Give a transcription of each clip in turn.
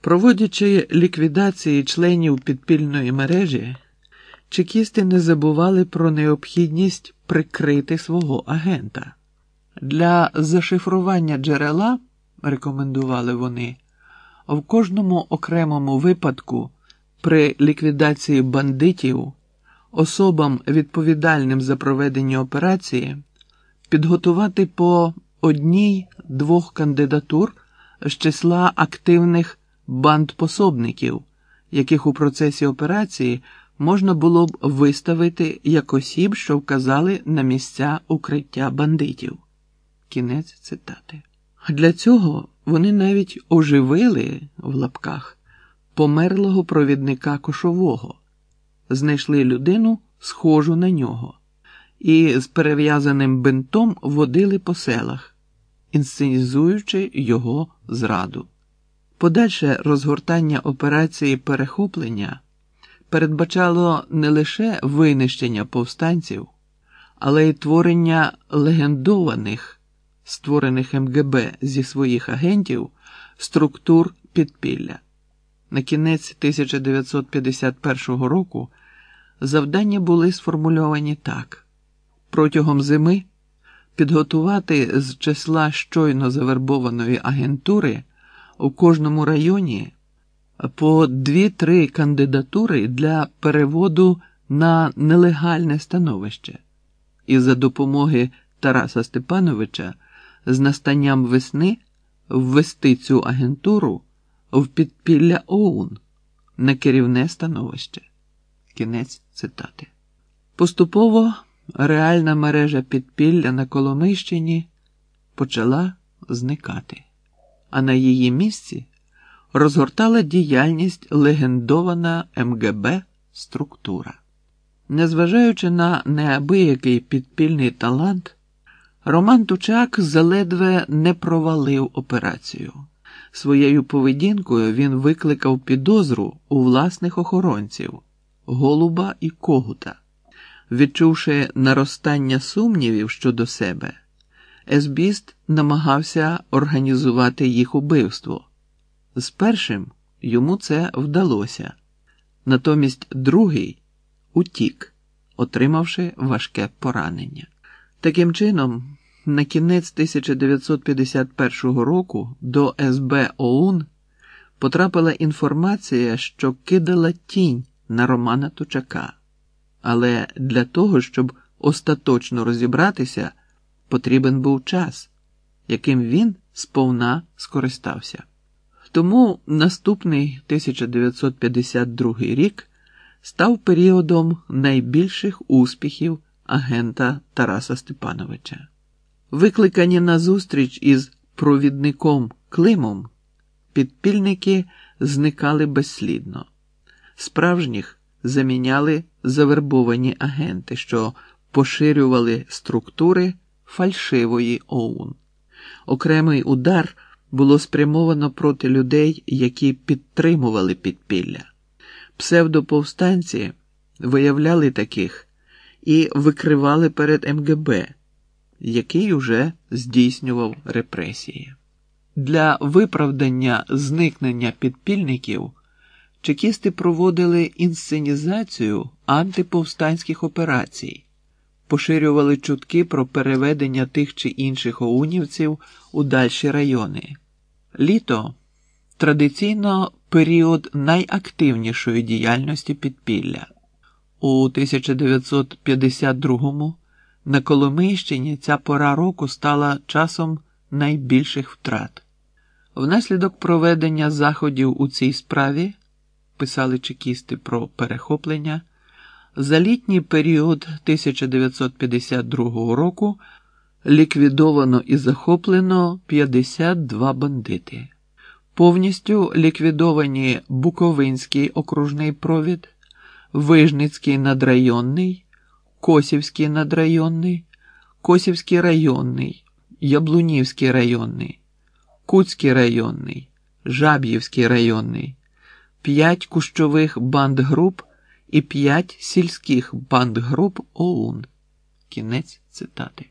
Проводячи ліквідації членів підпільної мережі, чекісти не забували про необхідність прикрити свого агента. Для зашифрування джерела, рекомендували вони, в кожному окремому випадку при ліквідації бандитів особам, відповідальним за проведення операції, підготувати по одній-двох кандидатур з числа активних бандпособників, яких у процесі операції можна було б виставити як осіб, що вказали на місця укриття бандитів. Кінець цитати. Для цього вони навіть оживили в лапках померлого провідника кошового, знайшли людину, схожу на нього, і з перев'язаним бинтом водили по селах, інсценізуючи його зраду. Подальше розгортання операції перехоплення передбачало не лише винищення повстанців, але й творення легендованих, створених МГБ зі своїх агентів, структур підпілля. На кінець 1951 року завдання були сформульовані так: протягом зими підготувати з числа щойно завербованої агентури у кожному районі по дві-три кандидатури для переводу на нелегальне становище, і за допомоги Тараса Степановича з настанням весни ввести цю агентуру в підпілля ОУН на керівне становище. Кінець цитати. Поступово реальна мережа підпілля на Коломийщині почала зникати, а на її місці розгортала діяльність легендована МГБ структура. Незважаючи на неабиякий підпільний талант, Роман Тучак заледве не провалив операцію. Своєю поведінкою він викликав підозру у власних охоронців Голуба і Когута. Відчувши наростання сумнівів щодо себе, Есбіст намагався організувати їх убивство. З першим йому це вдалося, натомість другий утік, отримавши важке поранення. Таким чином, на кінець 1951 року до СБ ОУН потрапила інформація, що кидала тінь на Романа Тучака. Але для того, щоб остаточно розібратися, потрібен був час, яким він сповна скористався. Тому наступний 1952 рік став періодом найбільших успіхів агента Тараса Степановича. Викликані на зустріч із провідником Климом, підпільники зникали безслідно. Справжніх заміняли завербовані агенти, що поширювали структури фальшивої ОУН. Окремий удар було спрямовано проти людей, які підтримували підпілля. Псевдоповстанці виявляли таких і викривали перед МГБ, який уже здійснював репресії. Для виправдання зникнення підпільників чекісти проводили інсценізацію антиповстанських операцій, поширювали чутки про переведення тих чи інших оунівців у дальші райони. Літо традиційно період найактивнішої діяльності підпілля. У 1952-му на Коломийщині ця пора року стала часом найбільших втрат. Внаслідок проведення заходів у цій справі писали чекісти про перехоплення. За літній період 1952 року ліквідовано і захоплено 52 бандити, повністю ліквідовані Буковинський окружний провід, Вижницький надрайонний, Косівський надрайонний, Косівський районний, Яблунівський районний, Куцький районний, Жаб'ївський районний, п'ять кущових бандгруп і п'ять сільських бандгруп ОУН. Кінець цитати.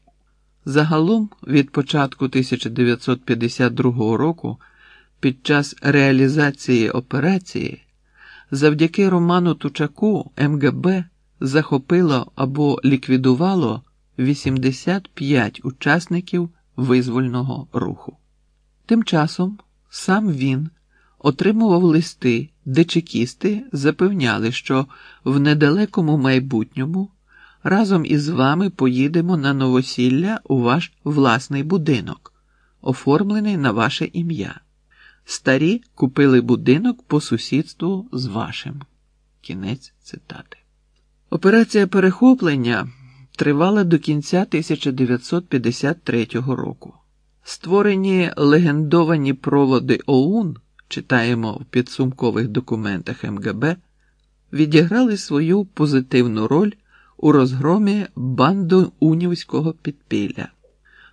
Загалом від початку 1952 року Під час реалізації операції завдяки Роману Тучаку МГБ захопило або ліквідувало 85 учасників визвольного руху. Тим часом сам він отримував листи, де чекісти запевняли, що в недалекому майбутньому разом із вами поїдемо на новосілля у ваш власний будинок, оформлений на ваше ім'я. Старі купили будинок по сусідству з вашим. Кінець цитати. Операція перехоплення тривала до кінця 1953 року. Створені легендовані проводи ОУН, читаємо в підсумкових документах МГБ, відіграли свою позитивну роль у розгромі банду унівського підпілля.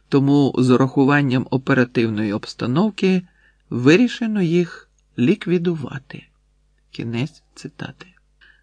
Тому з урахуванням оперативної обстановки вирішено їх ліквідувати. Кінець цитати.